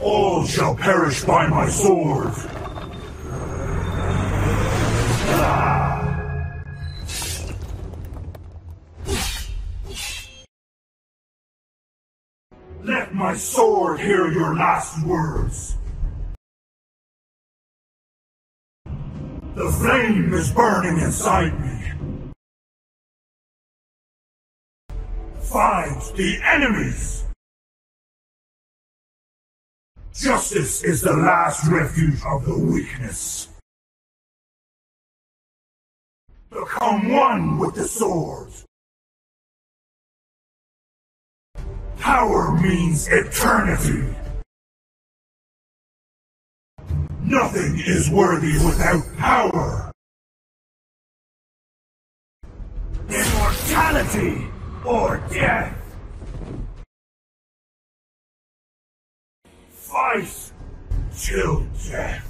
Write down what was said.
All shall perish by my sword. Let my sword hear your last words. The flame is burning inside me. Find the enemies! Justice is the last refuge of the weakness. Become one with the sword. Power means eternity. Nothing is worthy without power. Immortality or death. Fight till death.